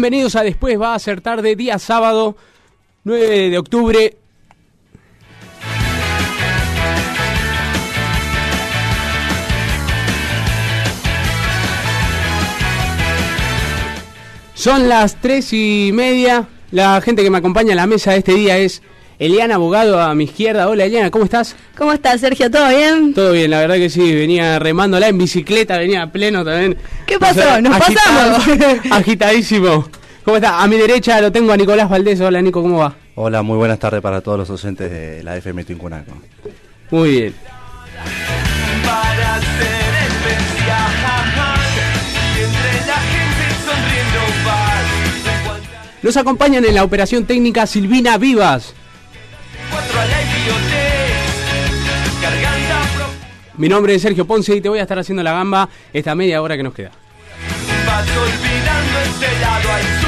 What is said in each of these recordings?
Bienvenidos a Después va a ser tarde, día sábado, 9 de octubre. Son las tres y media. La gente que me acompaña a la mesa de este día es Eliana Abogado a mi izquierda. Hola Eliana, ¿cómo estás? ¿Cómo estás, Sergio? ¿Todo bien? Todo bien, la verdad que sí. Venía remándola en bicicleta, venía a pleno también. ¿Qué pasó? ¿Nos pasamos? Agitadísimo. ¿Cómo está? A mi derecha lo tengo a Nicolás Valdés. Hola Nico, ¿cómo va? Hola, muy buenas tardes para todos los oyentes de la FM Tincunaco. Muy bien. Nos acompañan en la operación técnica Silvina Vivas. Mi nombre es Sergio Ponce y te voy a estar haciendo la gamba esta media hora que nos queda. Vas olvidando este lado al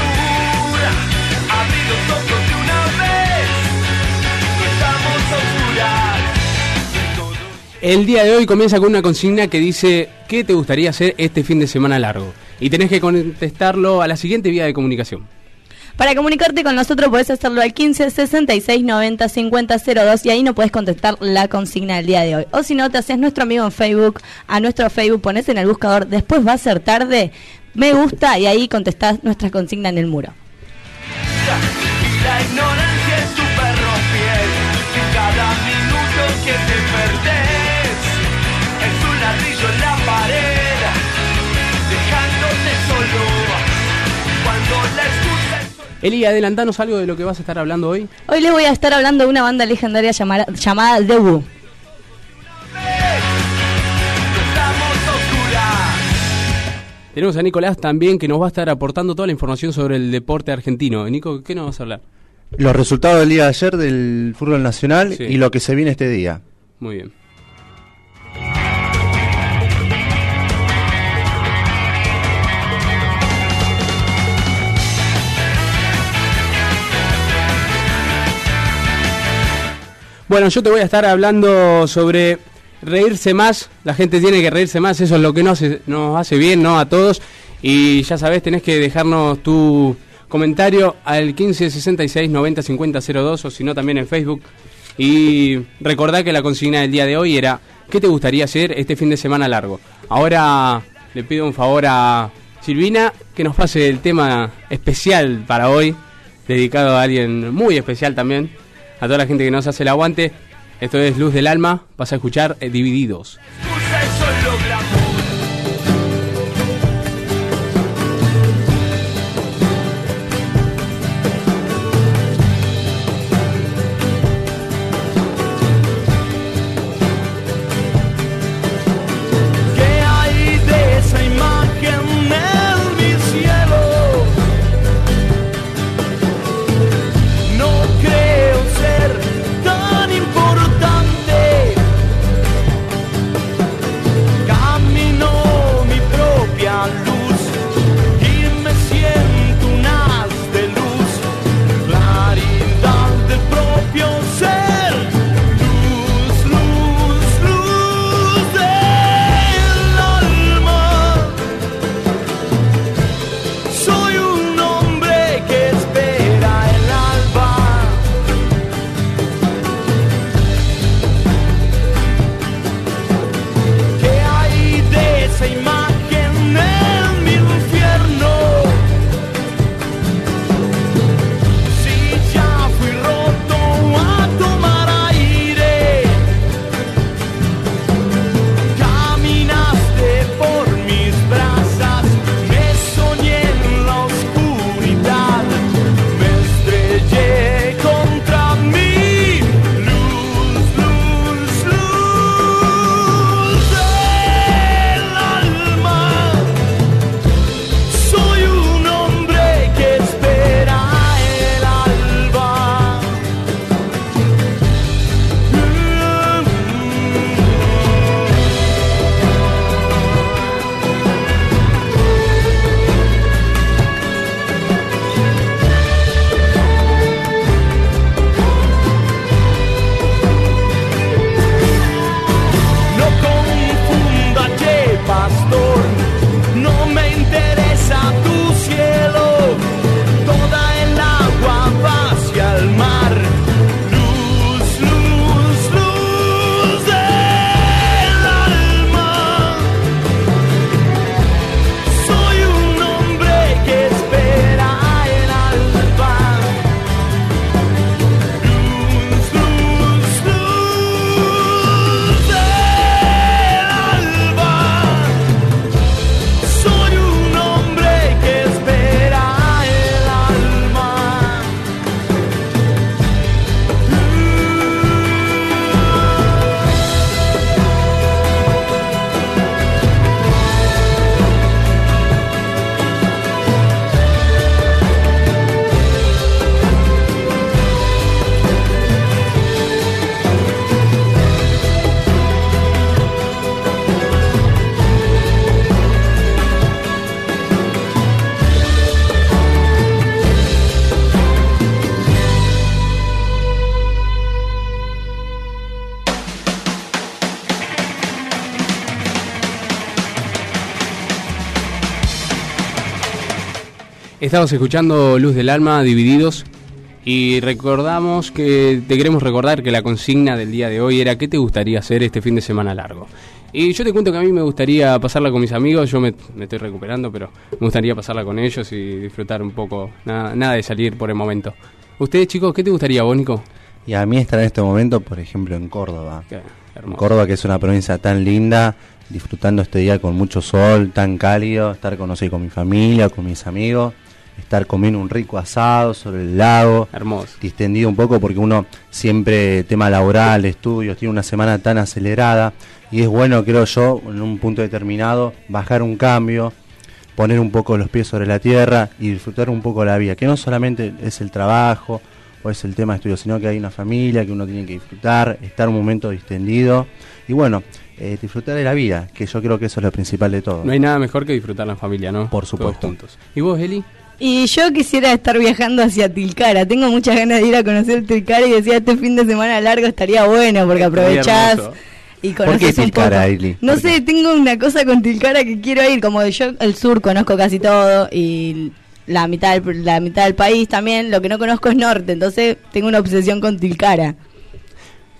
El día de hoy comienza con una consigna que dice ¿qué te gustaría hacer este fin de semana largo? Y tenés que contestarlo a la siguiente vía de comunicación. Para comunicarte con nosotros podés hacerlo al 15 66 90 50 02 y ahí no podés contestar la consigna del día de hoy. O si no, te haces nuestro amigo en Facebook, a nuestro Facebook pones en el buscador, después va a ser tarde, me gusta y ahí contestás nuestra consigna en el muro. Y la ignorancia es tu perro fiel. Y cada minuto que te perdés Eli, adelantanos algo de lo que vas a estar hablando hoy. Hoy les voy a estar hablando de una banda legendaria llamada, llamada The oscuras. Tenemos a Nicolás también que nos va a estar aportando toda la información sobre el deporte argentino. Nico, ¿qué nos vas a hablar? Los resultados del día de ayer del fútbol nacional Sí. y lo que se viene este día. Muy bien. Bueno, yo te voy a estar hablando sobre reírse más. La gente tiene que reírse más, eso es lo que nos hace, bien, ¿no? A todos. Y ya sabes, tenés que dejarnos tu comentario al 1566 90 50 02 o si no también en Facebook. Y recordá que la consigna del día de hoy era ¿qué te gustaría hacer este fin de semana largo? Ahora le pido un favor a Silvina que nos pase el tema especial para hoy, dedicado a alguien muy especial también, a toda la gente que nos hace el aguante. Esto es Luz del Alma, vas a escuchar eh, Divididos. Estamos escuchando Luz del Alma, Divididos, y recordamos que te queremos recordar que la consigna del día de hoy era ¿qué te gustaría hacer este fin de semana largo? Y yo te cuento que a mí me gustaría pasarla con mis amigos, yo me, me estoy recuperando, pero me gustaría pasarla con ellos y disfrutar un poco, nada, nada de salir por el momento. ¿Ustedes chicos, qué te gustaría, vos, Nico? Y a mí estar en este momento, por ejemplo, en Córdoba. En. Córdoba, que es una provincia tan linda, disfrutando este día con mucho sol, tan cálido, estar con, no sé, con mi familia, con mis amigos, estar comiendo un rico asado sobre el lago, Hermoso. distendido un poco porque uno siempre, tema laboral, estudios, tiene una semana tan acelerada y es bueno, creo yo, en un punto determinado, bajar un cambio, poner un poco los pies sobre la tierra y disfrutar un poco la vida, que no solamente es el trabajo o es el tema de estudio, sino que hay una familia que uno tiene que disfrutar, estar un momento distendido y bueno, eh, disfrutar de la vida, que yo creo que eso es lo principal de todo. No hay nada mejor que disfrutar la familia, ¿no? Por Todos supuesto. juntos. ¿Y vos, Eli? Y yo quisiera estar viajando hacia Tilcara. Tengo muchas ganas de ir a conocer Tilcara y decía este fin de semana largo estaría bueno porque aprovechás y ¿Por conoces qué un Tilcara, poco. Eli? No ¿Por sé, qué? tengo una cosa con Tilcara que quiero ir. Como yo el sur conozco casi todo y la mitad del, la mitad del país también. Lo que no conozco es norte, entonces tengo una obsesión con Tilcara.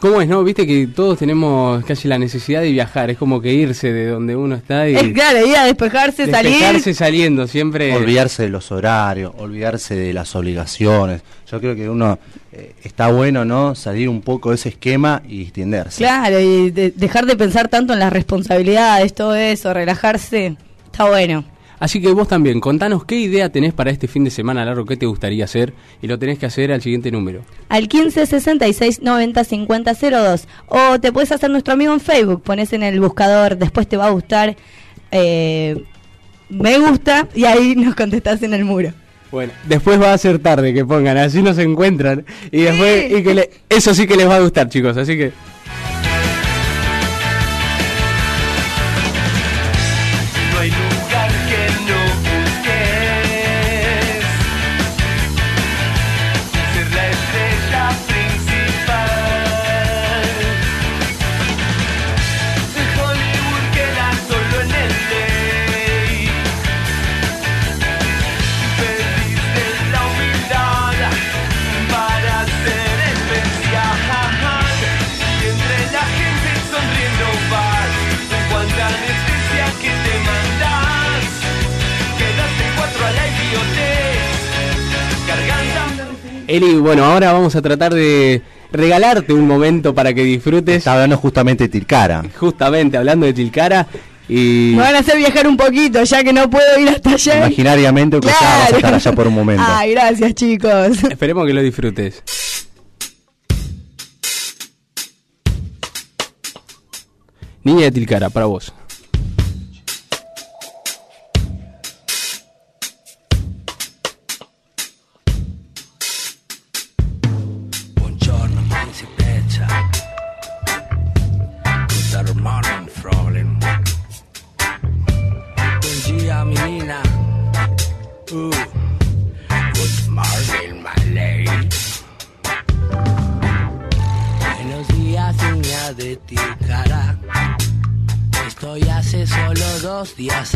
¿Cómo es, no? Viste que todos tenemos casi la necesidad de viajar, es como que irse de donde uno está y Es claro, ir a despejarse, despejarse salir. saliendo, siempre... olvidarse de los horarios, olvidarse de las obligaciones. Yo creo que uno eh, está bueno, ¿no? Salir un poco de ese esquema y distenderse. Claro, y de- dejar de pensar tanto en las responsabilidades, todo eso, relajarse, está bueno. Así que vos también, contanos qué idea tenés para este fin de semana largo, qué te gustaría hacer y lo tenés que hacer al siguiente número. Al 15 66 90 50 02. O te puedes hacer nuestro amigo en Facebook, pones en el buscador, después te va a gustar, eh, me gusta, y ahí nos contestás en el muro. Bueno, después va a ser tarde que pongan, así nos encuentran y después Sí. y que le- eso sí que les va a gustar, chicos, así que Eli, bueno, ahora vamos a tratar de regalarte un momento para que disfrutes Está hablando justamente de Tilcara. justamente hablando de Tilcara y Me van a hacer viajar un poquito, ya que no puedo ir hasta allá. Imaginariamente que ya vas a estar allá por un momento. Ay, gracias, chicos. esperemos que lo disfrutes. Niña de Tilcara, para vos. Dos días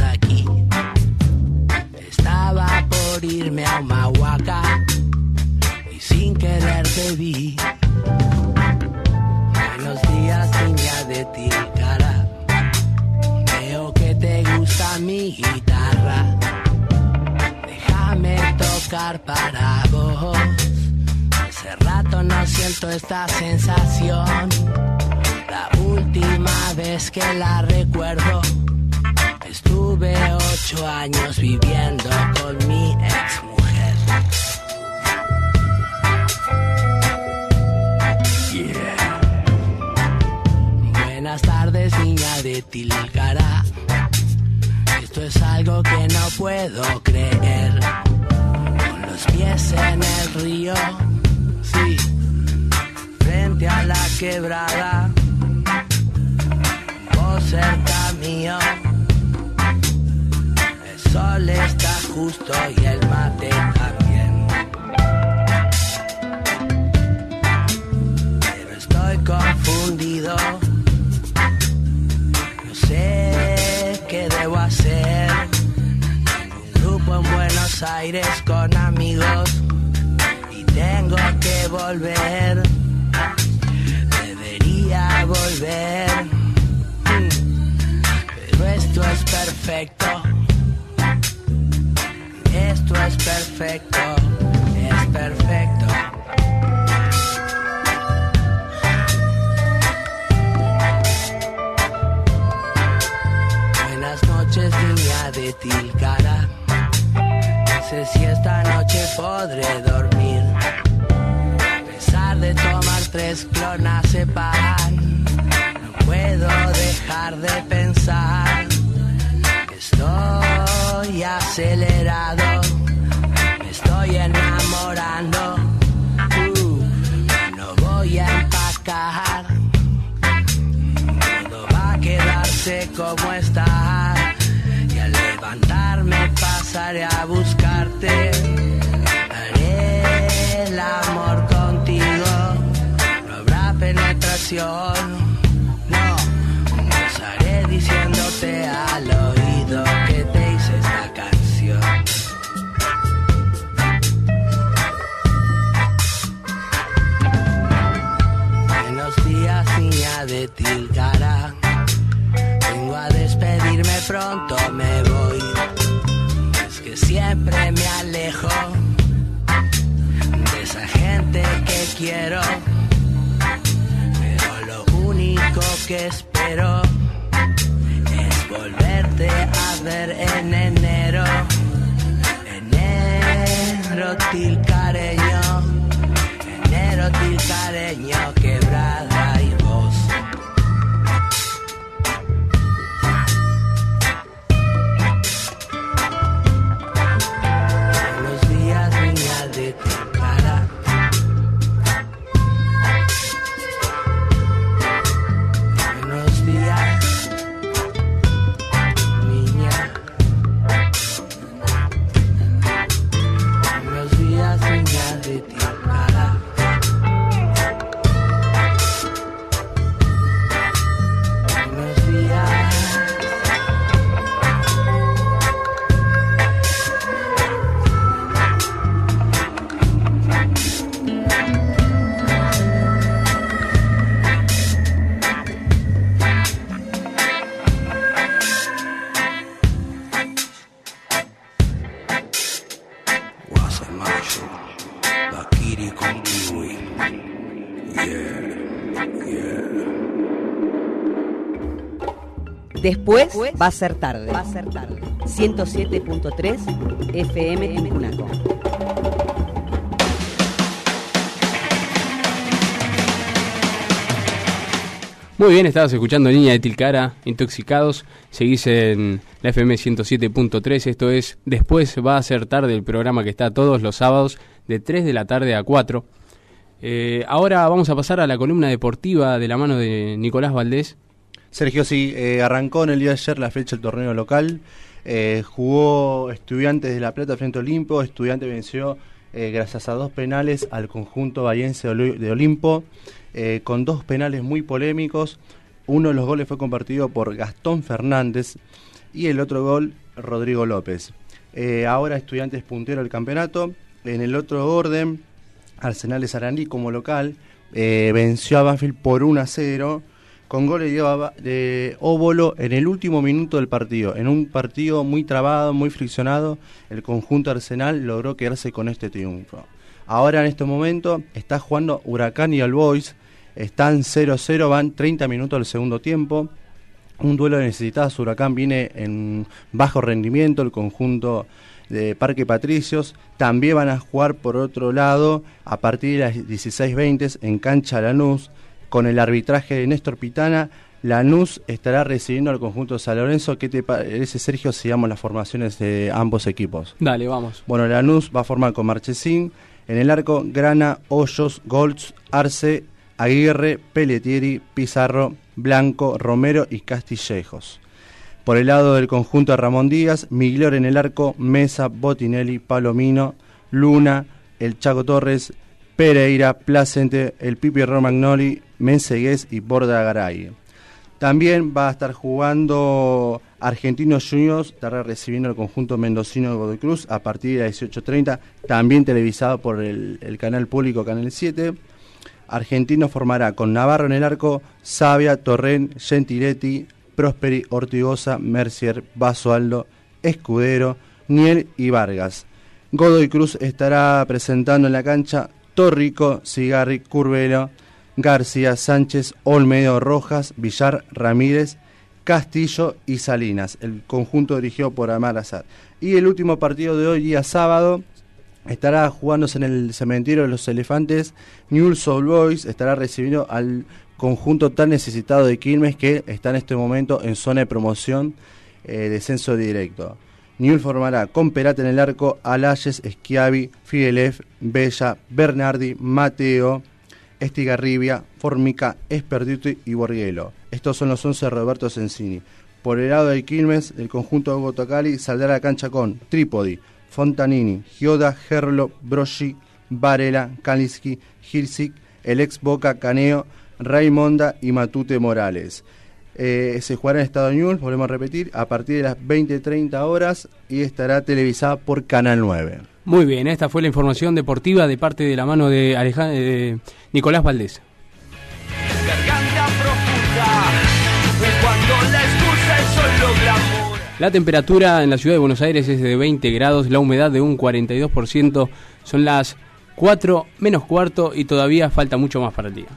El sol está justo y el mate también. Pero estoy confundido. No sé qué debo hacer. Un grupo en Buenos Aires con amigos. Y tengo que volver perfecto. Esto es perfecto. Es perfecto. Buenas noches, niña de Tilcara. No sé si esta noche podré dormir. A pesar de tomar tres clonazepam, no puedo dejar de pensar. Acelerado, me estoy enamorando. Uh, no voy a empacar todo va a quedarse como está. Y al levantarme pasaré a buscarte. Haré el amor contigo. No habrá penetración. No, haré diciéndote oído de Tilcara. Vengo a despedirme pronto, me voy. Es que siempre me alejo de esa gente que quiero. Pero lo único que espero es volverte a ver en enero. Enero tilcareño, va a ser tarde. Va a ser tarde. 107.3 FM Tincunaco. Muy bien, estabas escuchando Niña de Tilcara, Intoxicados. Seguís en la FM 107.3. Esto es Después va a ser tarde el programa que está todos los sábados de 3 de la tarde a 4. Eh, ahora vamos a pasar a la columna deportiva de la mano de Nicolás Valdés. Sergio, sí, eh, arrancó en el día de ayer la fecha del torneo local. Eh, jugó Estudiantes de La Plata frente a Olimpo. Estudiantes venció eh, gracias a dos penales al conjunto bahiense de Oli- de Olimpo, con dos penales muy polémicos. Uno de los goles fue compartido por Gastón Fernández y el otro gol Rodrigo López. Ahora Estudiantes puntero del campeonato. En el otro orden, Arsenal de Sarandí como local venció a Banfield por 1 a 0 con goles de, Óbolo en el último minuto del partido. En un partido muy trabado, muy friccionado, el conjunto Arsenal logró quedarse con este triunfo. Ahora en este momento está jugando Huracán y All Boys. Están 0-0, van 30 minutos del segundo tiempo. Un duelo de necesitadas. Huracán viene en bajo rendimiento, el conjunto de Parque Patricios. También van a jugar por otro lado a partir de las 16.20 en cancha Lanús con el arbitraje de Néstor Pitana. Lanús estará recibiendo al conjunto de San Lorenzo. ¿Qué te parece, Sergio, si damos las formaciones de ambos equipos? Dale, vamos. Bueno, Lanús va a formar con Marchesín. En el arco, Grana, Hoyos, Golds, Arce, Aguirre, Pelletieri, Pizarro, Blanco, Romero y Castillejos. Por el lado del conjunto de Ramón Díaz, Miglior en el arco, Mesa, Botinelli, Palomino, Luna, el Chaco Torres, Pereira, Placente, el Pipi Romagnoli, Mensegués y Borda Garay. También va a estar jugando Argentinos Juniors estará recibiendo el conjunto mendocino de Godoy Cruz a partir de las 18.30, también televisado por el, canal público Canal 7. Argentino formará con Navarro en el arco, Sabia, Torren, Gentiletti, Prosperi, Ortigosa, Mercier, Basualdo, Escudero, Niel y Vargas. Godoy Cruz estará presentando en la cancha Torrico, Cigarri, Curvelo, García, Sánchez, Olmedo, Rojas, Villar, Ramírez, Castillo y Salinas. El conjunto dirigido por Amar Azar. Y el último partido de hoy, día sábado, estará jugándose en el cementerio de los elefantes. Newell's Old Boys estará recibiendo al conjunto tan necesitado de Quilmes que está en este momento en zona de promoción, eh, descenso directo. Newell formará con Perate en el arco, Alayes, Schiavi, Fidelev, Bella, Bernardi, Mateo, Estigarribia, Formica, Esperduto y Borguelo. Estos son los 11 de Roberto Sensini. Por el lado del Quilmes, el conjunto de Botocali saldrá a la cancha con Trípodi, Fontanini, Gioda, Gerlo, Broschi, Varela, Kaliski, Hilsik, el ex Boca Caneo, Raimonda y Matute Morales. Eh, se jugará en Estado News, volvemos a repetir, a partir de las 20-30 horas y estará televisada por Canal 9. Muy bien, esta fue la información deportiva de parte de la mano de, Aleja- de Nicolás Valdés. La temperatura en la ciudad de Buenos Aires es de 20 grados, la humedad de un 42%, son las 4 menos cuarto y todavía falta mucho más para el día.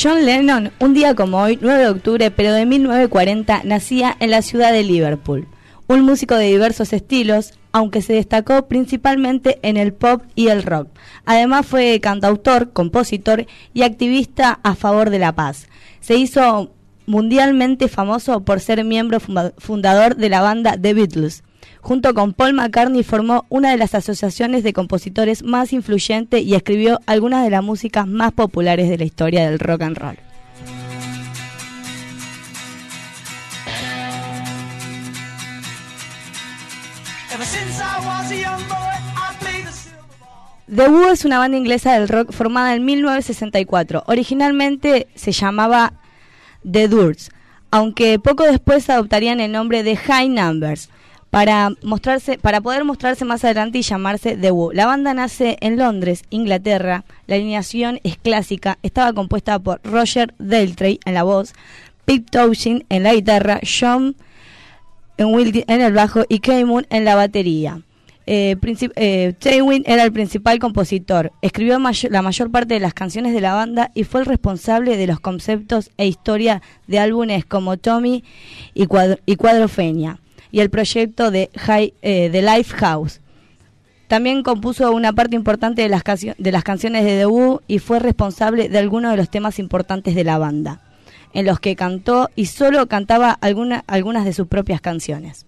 John Lennon, un día como hoy, 9 de octubre, pero de 1940, nacía en la ciudad de Liverpool. Un músico de diversos estilos, aunque se destacó principalmente en el pop y el rock. Además fue cantautor, compositor y activista a favor de la paz. Se hizo mundialmente famoso por ser miembro funda- fundador de la banda The Beatles. Junto con Paul McCartney formó una de las asociaciones de compositores más influyentes y escribió algunas de las músicas más populares de la historia del rock and roll. The Who es una banda inglesa del rock formada en 1964. Originalmente se llamaba The Doors, aunque poco después adoptarían el nombre de High Numbers para mostrarse para poder mostrarse más adelante y llamarse The Who. La banda nace en Londres, Inglaterra. La alineación es clásica. Estaba compuesta por Roger Daltrey en la voz, Pete Townshend en la guitarra, John en, en el bajo y Kay Moon en la batería. Eh, eh, era el principal compositor, escribió la mayor parte de las canciones de la banda y fue el responsable de los conceptos e historia de álbumes como Tommy y, Cuad- y y el proyecto de, High, eh, de. También compuso una parte importante de las, canciones de Who y fue responsable de algunos de los temas importantes de la banda, en los que cantó y solo cantaba alguna- algunas de sus propias canciones.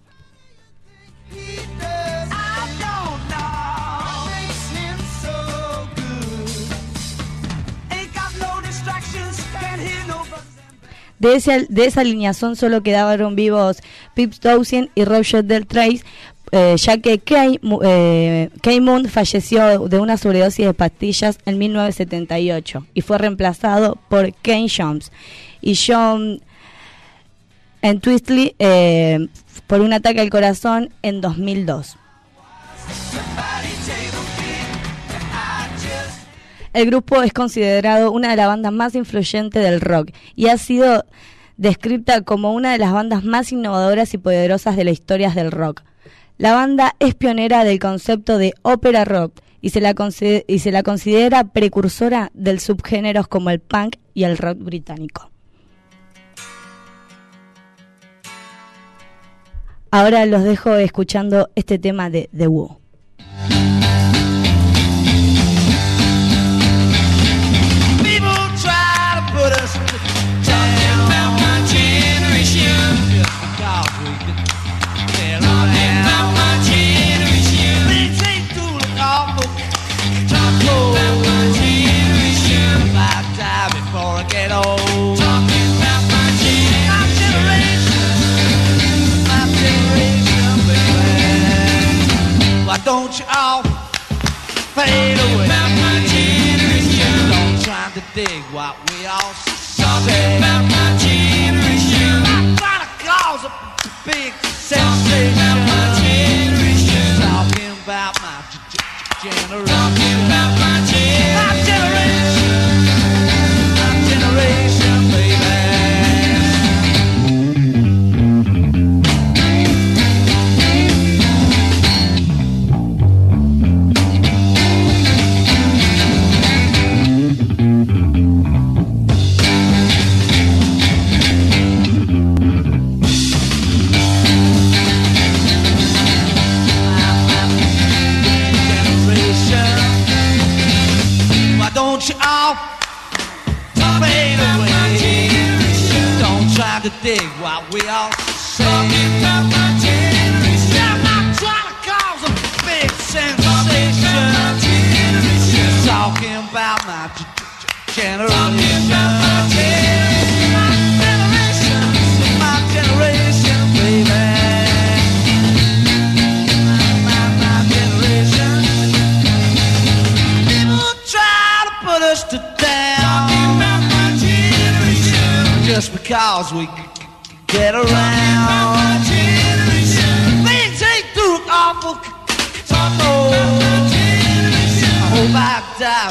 De, de esa alineación solo quedaron vivos Pip Townsend y Roger Del Trace, eh, ya que eh, Kay Moon falleció de una sobredosis de pastillas en 1978 y fue reemplazado por Kane Jones y John Entwistley eh, por un ataque al corazón en 2002. El grupo es considerado una de las bandas más influyentes del rock y ha sido descrita como una de las bandas más innovadoras y poderosas de la historia del rock. La banda es pionera del concepto de ópera rock y se la, y se la considera precursora del subgéneros como el punk y el rock británico. Ahora los dejo escuchando este tema de The Who.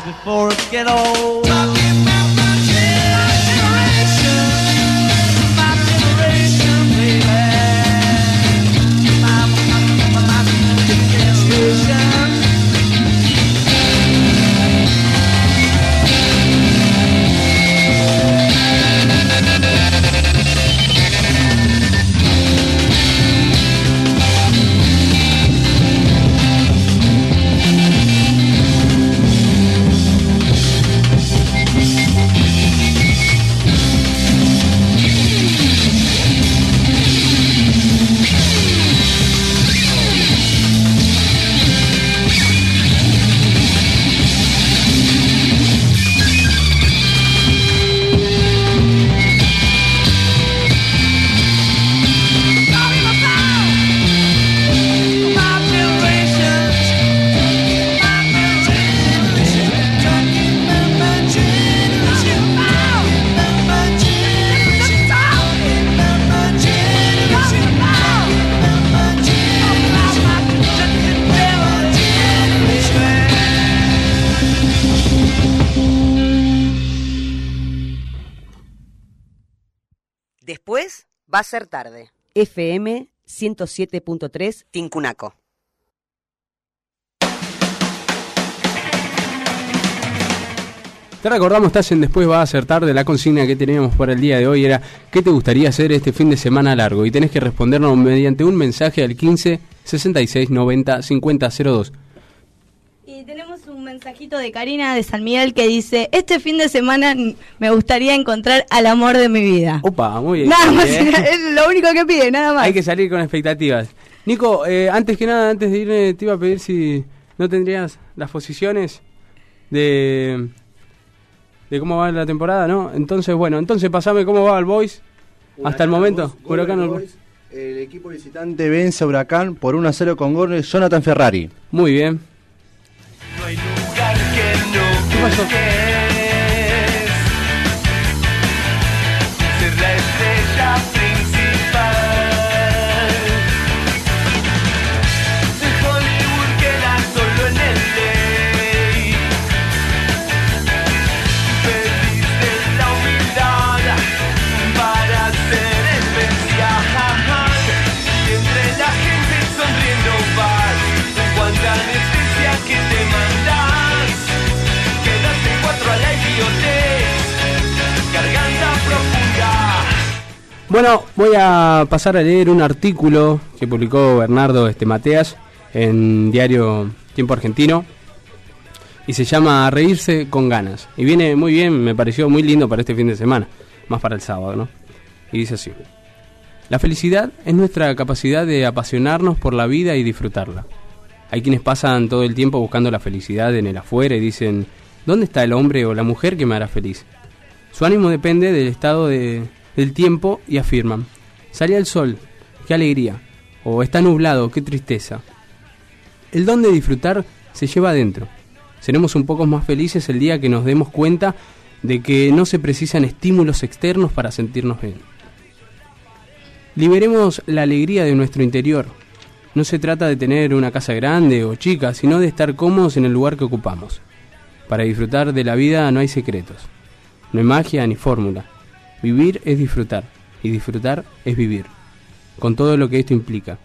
Before it get old. FM 107.3 Tincunaco. Te recordamos, estás en Después va a ser tarde. La consigna que teníamos para el día de hoy era ¿qué te gustaría hacer este fin de semana largo? Y tenés que respondernos mediante un mensaje al 15 66 90 50 02. Y tenemos un mensajito de Karina de San Miguel que dice, este fin de semana me gustaría encontrar al amor de mi vida. Opa, muy bien. Nada más, es lo único que pide, nada más. Hay que salir con expectativas. Nico, eh, antes que nada, antes de irme, te iba a pedir si no tendrías las posiciones de, de cómo va la temporada, ¿no? Entonces, bueno, entonces pasame cómo va el Boys hasta el momento. Huracán al- El equipo visitante vence a Huracán por 1 a 0 con gol de Jonathan Ferrari. Muy bien. No hay lugar que no ¿Qué pasó? Bueno, voy a pasar a leer un artículo que publicó Bernardo este, Mateas en diario Tiempo Argentino y se llama Reírse con ganas. Y viene muy bien, me pareció muy lindo para este fin de semana, más para el sábado, ¿no? Y dice así. La felicidad es nuestra capacidad de apasionarnos por la vida y disfrutarla. Hay quienes pasan todo el tiempo buscando la felicidad en el afuera y dicen, ¿dónde está el hombre o la mujer que me hará feliz? Su ánimo depende del estado de- del tiempo y afirman, sale el sol, qué alegría, o está nublado, qué tristeza. El don de disfrutar se lleva adentro. Seremos un poco más felices el día que nos demos cuenta de que no se precisan estímulos externos para sentirnos bien. Liberemos la alegría de nuestro interior. No se trata de tener una casa grande o chica, sino de estar cómodos en el lugar que ocupamos. Para disfrutar de la vida no hay secretos. No hay magia ni fórmula. Vivir es disfrutar y disfrutar es vivir. Con todo lo que esto implica.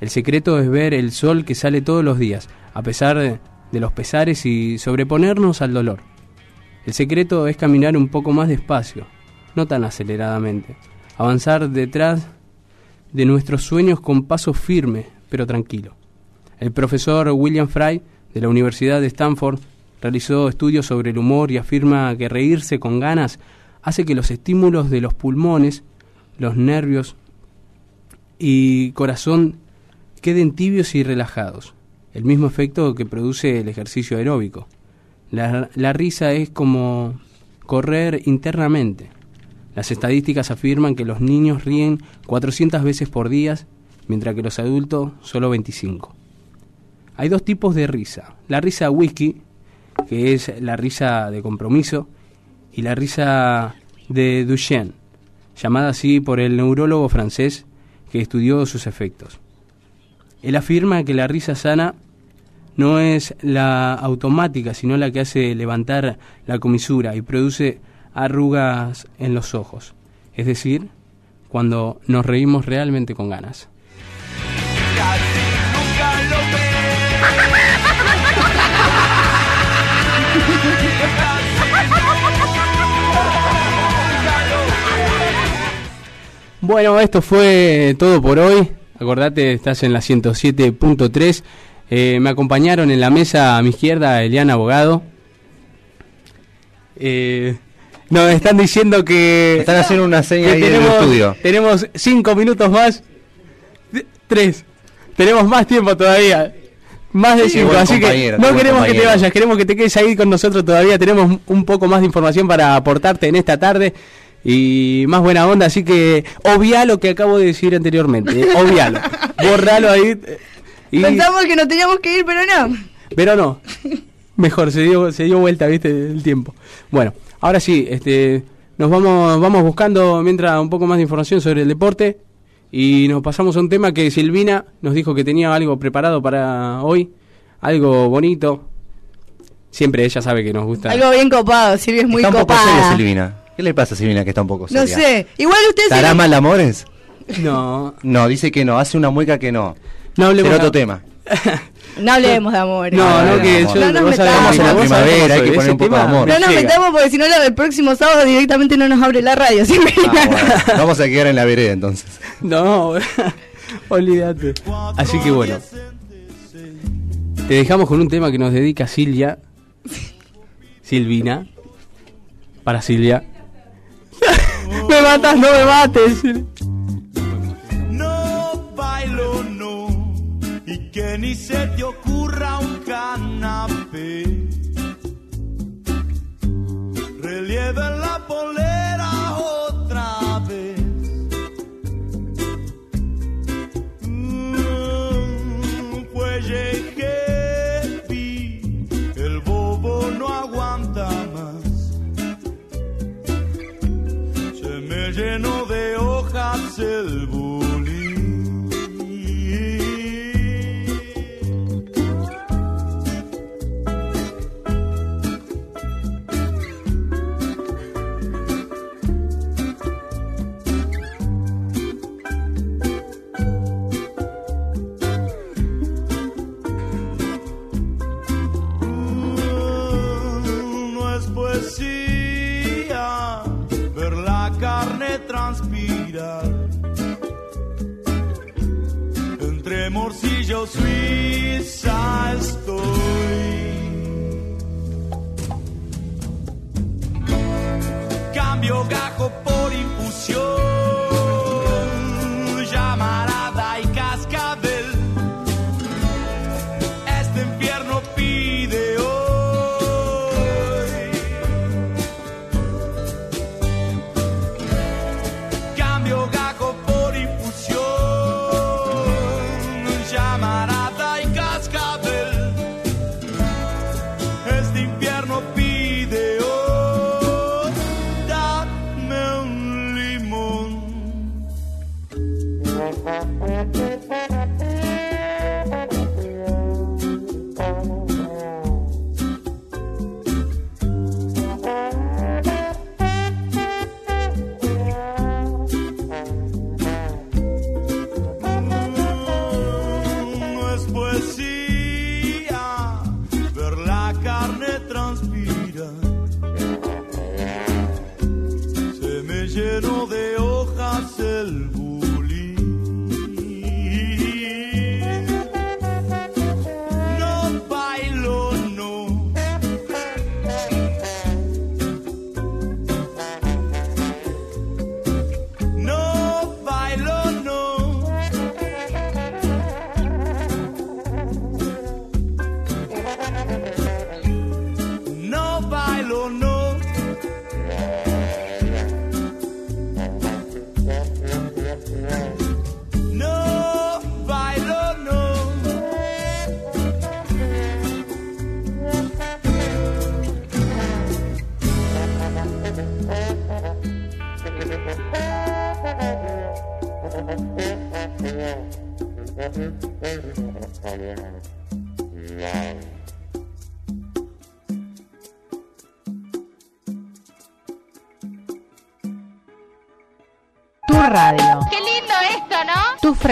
El secreto es ver el sol que sale todos los días, a pesar de, los pesares y sobreponernos al dolor. El secreto es caminar un poco más despacio, no tan aceleradamente. Avanzar detrás de nuestros sueños con paso firme, pero tranquilo. El profesor William Fry, de la Universidad de Stanford, realizó estudios sobre el humor y afirma que reírse con ganas hace que los estímulos de los pulmones los nervios y corazón queden tibios y relajados, el mismo efecto que produce el ejercicio aeróbico. La, risa es como correr internamente. Las estadísticas afirman que los niños ríen 400 veces por día, mientras que los adultos solo 25. Hay dos tipos de risa. La risa whisky, que es la risa de compromiso, y la risa de Duchenne, llamada así por el neurólogo francés que estudió sus efectos. Él afirma que la risa sana no es la automática, sino la que hace levantar la comisura y produce arrugas en los ojos. Es decir, cuando nos reímos realmente con ganas. Bueno, esto fue todo por hoy. Acordate, estás en la 107.3. Eh, me acompañaron en la mesa a mi izquierda Eliana Abogado. Eh, nos están diciendo que, Están haciendo una seña ahí en el tenemos, estudio. tenemos cinco minutos más. Tres. Tenemos más tiempo todavía. Más de cinco, así que no queremos que te vayas, queremos que te quedes ahí con nosotros todavía. Tenemos un poco más de información para aportarte en esta tarde y más buena onda, así que obvia lo que acabo de decir anteriormente, eh, obvialo, borralo ahí. eh, Y, Pensamos que nos teníamos que ir, pero no. pero no, mejor, se dio, se dio vuelta, viste, el tiempo. Bueno, ahora sí, este, nos vamos, vamos buscando mientras un poco más de información sobre el deporte y nos pasamos a un tema que Silvina nos dijo que tenía algo preparado para hoy, algo bonito. Siempre ella sabe que nos gusta. Algo bien copado, Silvia es muy está un poco copada. seria Silvina. ¿Qué le pasa a Silvina que está un poco seria? no sé, igual usted se ¿Estará mal amores? No, No, dice que no. Hace una mueca que no. no hablemos Será otro de- tema. No hablemos de amor. No, No, que yo No nos metamos. en la primavera, hay que poner un poco de amor. No nos metamos porque si no el próximo sábado directamente no nos abre la radio. Ah, bueno. Vamos a quedar en la vereda entonces. No, olvídate. Así que bueno. Te dejamos con un tema que nos dedica Silvia. Silvina. Para Silvia. me matas, no me mates. No bailo, no. Y que ni se te ocurra un canapé. Relieve la polera mind.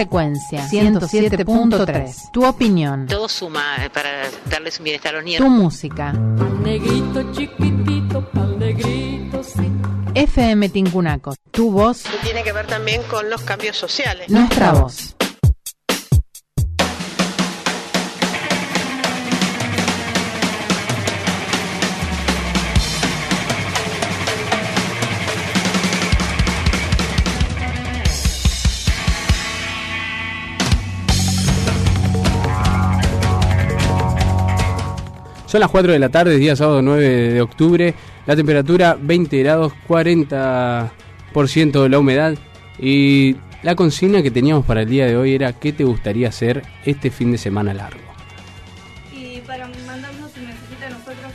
Frecuencia, 107.3. Tu opinión, Todo suma eh, para darles un bienestar a los niños. tu música. Negrito chiquitito, pan negrito, sí. FM Tincunaco, tu voz, Tiene que ver también con los cambios sociales. nuestra voz. Son las 4 de la tarde, día sábado 9 de octubre. La temperatura 20 grados, 40% de la humedad. Y la consigna que teníamos para el día de hoy era ¿qué te gustaría hacer este fin de semana largo? Y para mandarnos un mensajito a nosotros.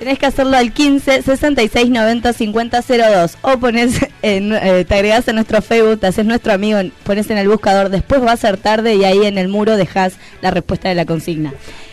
Tenés que hacerlo al 15 66 90 50 02 o pones en, eh, te agregás a nuestro Facebook, te haces nuestro amigo, pones en el buscador, después va a ser tarde y ahí en el muro dejas la respuesta de la consigna.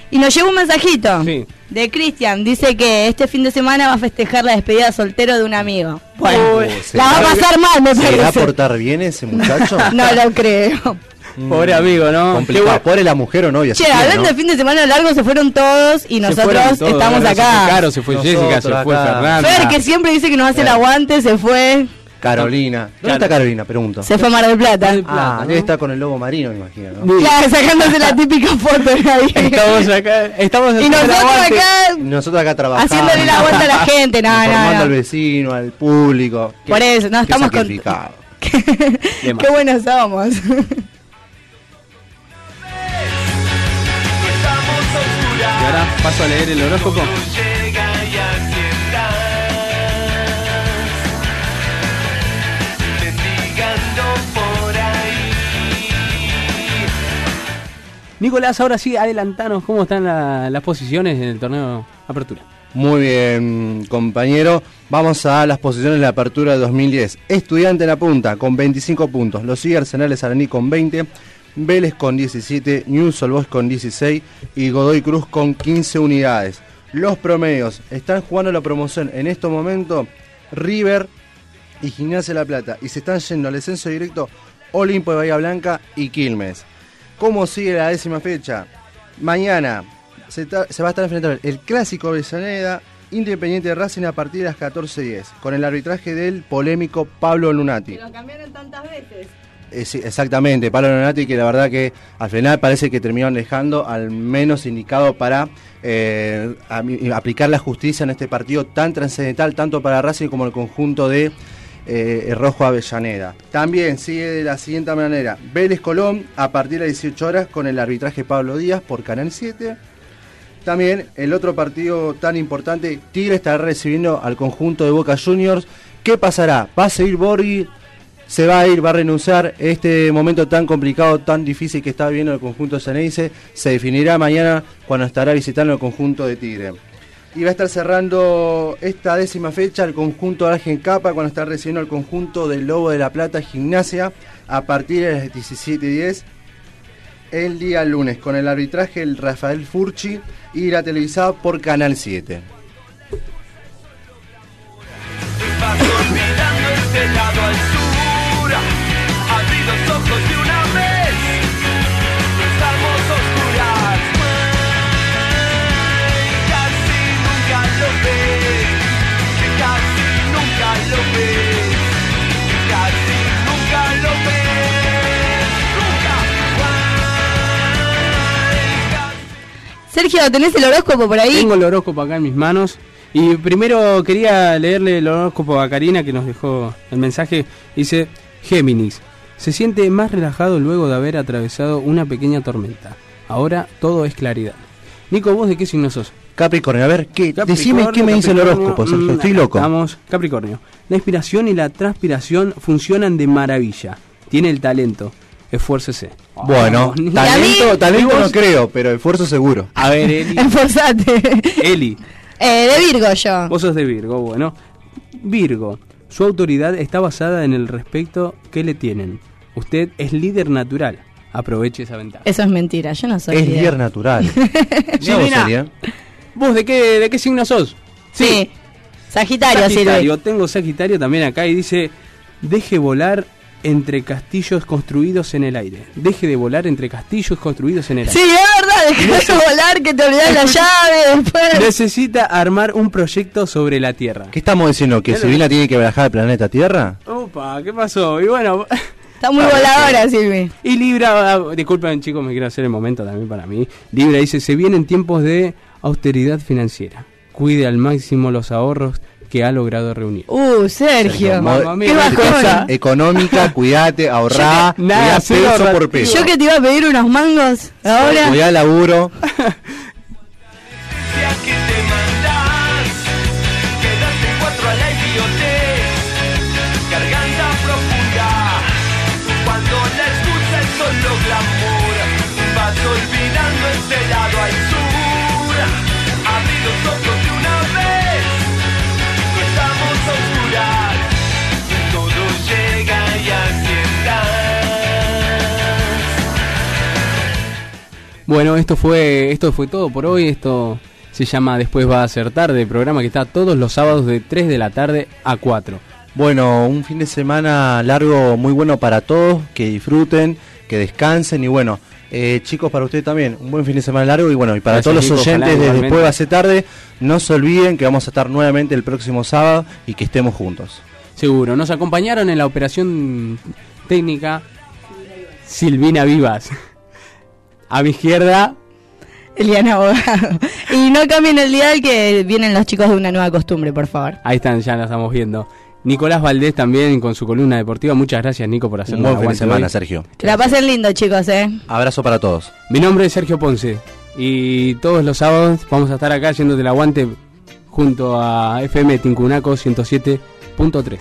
Y nos llegó un mensajito Sí. de Cristian, dice que este fin de semana va a festejar la despedida soltero de un amigo. Bueno, ¿se la va a pasar mal, me ¿Se irá a portar bien ese muchacho? No lo creo. Mm, Pobre amigo, ¿no? Complicado. Pobre la mujer o novia. si Che, quiere, hablando ¿no? de fin de semana largo, se fueron todos y nosotros todos, estamos ¿verdad? Se acá. fue Caro, se fue Nosotros Jessica, se fue acá. Fernanda. Fer, que siempre dice que nos hace el aguante, se fue. Carolina. ¿Dónde Claro. está Carolina? Pregunto. Se fue a Mar del Plata. Ah, debe ¿no? estar con el lobo marino, me imagino, ¿no? Claro, sacándose la típica foto de ahí. Estamos acá, estamos Y nosotros acá Y nosotros acá trabajando. haciéndole la vuelta a la gente. No, informando no, al no. vecino, al público. Qué- Por eso, no, qué estamos con-. Qué buenos somos. Ahora paso a leer el horóscopo. Nicolás, ahora sí, adelantanos cómo están la- las posiciones en el torneo Apertura. Muy bien, compañero. Vamos a las posiciones de apertura de 2010. Estudiante en la punta con 25 puntos. Lo sigue Arsenal Saraní con 20. Vélez con 17. News Old Boys con 16. Y Godoy Cruz con 15 unidades. Los promedios. Están jugando la promoción en este momento. River y Gimnasia La Plata. Y se están yendo al descenso directo Olimpo de Bahía Blanca y Quilmes. ¿Cómo sigue la décima fecha? Mañana se va a estar enfrentando el clásico Avellaneda Independiente de Racing a partir de las 14.10 con el arbitraje del polémico Pablo Lunati. lo cambiaron tantas veces. Eh, exactamente, Pablo Lunati que la verdad que al final parece que terminaron dejando al menos indicado para eh, aplicar la justicia en este partido tan trascendental tanto para Racing como el conjunto de eh, Rojo Avellaneda. También sigue de la siguiente manera, Vélez Colón a partir de las 18 horas con el arbitraje Pablo Díaz por Canal 7. También el otro partido tan importante, Tigre estará recibiendo al conjunto de Boca Juniors. ¿Qué pasará? ¿Va a seguir Borghi? ¿Se va a ir? ¿Va a renunciar? Este momento tan complicado, tan difícil que está viviendo el conjunto Ceneice se definirá mañana cuando estará visitando el conjunto de Tigre. Y va a estar cerrando esta décima fecha el conjunto de Argen Capa cuando está recibiendo el conjunto del Lobo de la Plata Gimnasia a partir de las 17.10 el día lunes con el arbitraje el Rafael Furchi y la televisada por Canal 7. Sergio, ¿tenés el horóscopo por ahí? Tengo el horóscopo acá en mis manos. Y primero quería leerle el horóscopo a Karina que nos dejó el mensaje. Dice, Géminis, se siente más relajado luego de haber atravesado una pequeña tormenta. Ahora todo es claridad. Nico, ¿vos de qué signo sos? Capricornio, a ver, ¿qué, decime qué me dice el horóscopo, Sergio, mm, estoy loco. Estamos, Capricornio. La inspiración y la transpiración funcionan de maravilla. Tiene el talento. Esfuércese. Bueno, Vamos, talento, talento no creo, pero esfuerzo seguro. A ver, Eli. Esforzate. Eli, Eh, de Virgo yo. vos sos de Virgo, bueno. Virgo, Su autoridad está basada en el respeto que le tienen. Usted es líder natural. Aproveche esa ventaja. Eso es mentira, yo no soy Es líder. líder natural. Vos. Eli, ¿eh? ¿Vos de qué, de qué signo sos? Sí. Sagitario, Sagitario. Silvi. Tengo Sagitario también acá y dice, deje volar entre castillos construidos en el aire. Deje de volar entre castillos construidos en el Sí, aire. es verdad, dejás de volar que te olvidás la llave después. Necesita armar un proyecto sobre la Tierra. ¿Qué estamos diciendo? ¿Que. Silvina tiene que viajar al planeta Tierra? Opa, ¿qué pasó? Y bueno... Está muy voladora, Silvi. Y Libra, ah, disculpen chicos, me quiero hacer el momento también para mí. Libra dice, se vienen tiempos de austeridad financiera. Cuide al máximo los ahorros que ha logrado reunir. Uh, Sergio. Mía, Qué. Económica, cuidate, ahorrá, cuidá peso por peso. Yo que te iba a pedir unos mangos ahora. Cuidá laburo. Bueno, esto fue, esto fue todo por hoy. Esto se llama Después va a ser tarde, programa que está todos los sábados de 3 de la tarde a 4. Bueno, un fin de semana largo muy bueno para todos, que disfruten, que descansen y bueno, eh, chicos, para ustedes también, un buen fin de semana largo y bueno, y para Gracias, todos los oyentes desde igualmente. después va a ser tarde, no se olviden que vamos a estar nuevamente el próximo sábado y que estemos juntos. Seguro. Nos acompañaron en la operación técnica Silvina Vivas. A mi izquierda, Eliana Abogado. Y no cambien el dial que vienen los chicos de una nueva costumbre, por favor. ahí están, ya la estamos viendo. Nicolás Valdés también con su columna deportiva. Muchas gracias, Nico, por hacernos Un buen fin de aguante semana, hoy. Sergio. Que la pasen lindo, chicos, ¿eh? Abrazo para todos. Mi nombre es Sergio Ponce y todos los sábados vamos a estar acá haciéndote el aguante junto a FM Tincunaco 107.3.